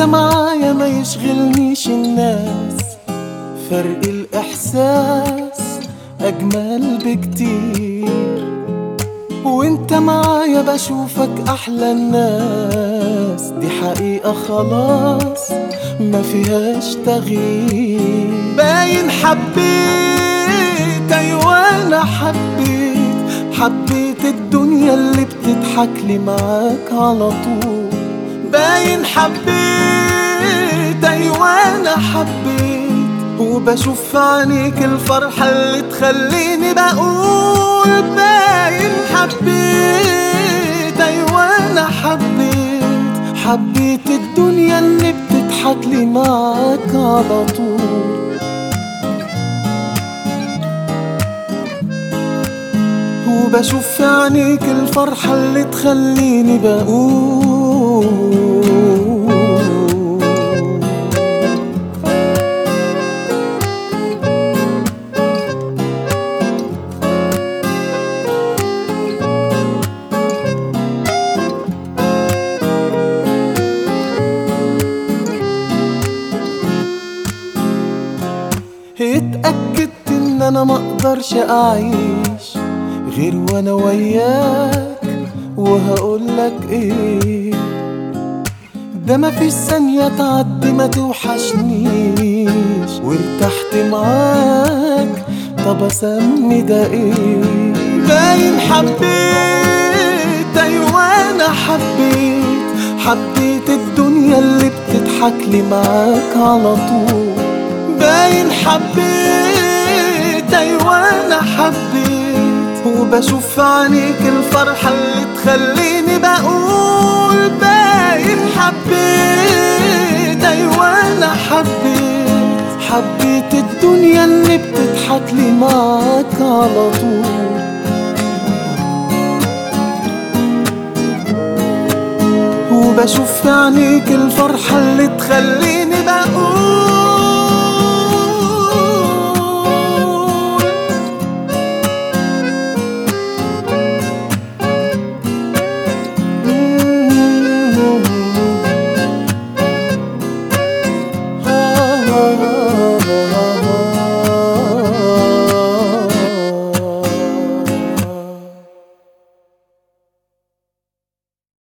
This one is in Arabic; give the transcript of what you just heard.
معايا ما يشغلنيش الناس. فرق الإحساس أجمل بكتير. وانت معايا بشوفك أحلى الناس. دي حقيقة خلاص ما فيهاش تغيير. باين حبيت أيوة أنا حبيت. حبيت الدنيا اللي بتضحك لي معاك على طول. باين حبيت أيوة أنا حبيت. وبشوف في عينيك الفرحة اللي تخليني بقول باين حبيت أيوة أنا حبيت. حبيت الدنيا اللي بتضحك لي معاك على طول. وبشوف في عينيك الفرحة اللي تخليني بقول اتأكدت إن أنا مقدرش أعيش غير وأنا وياك وهقولك إيه؟ ده مفيش ثانية تعدي ما توحشنيش. وارتحت معاك طب اسمي ده إيه باين حبيت أيوه أنا حبيت. حبيت الدنيا اللي بتضحك لي معاك على طول. باين حبيت أيوه أنا حبيت. وبشوف في عينيك الفرحة اللي تخليني بقول باين حبيت. أيوه أنا حبيت حبيت الدنيا اللي بتضحك لي معاك على طول. وبشوف في عينيك الفرحة اللي تخليني بقول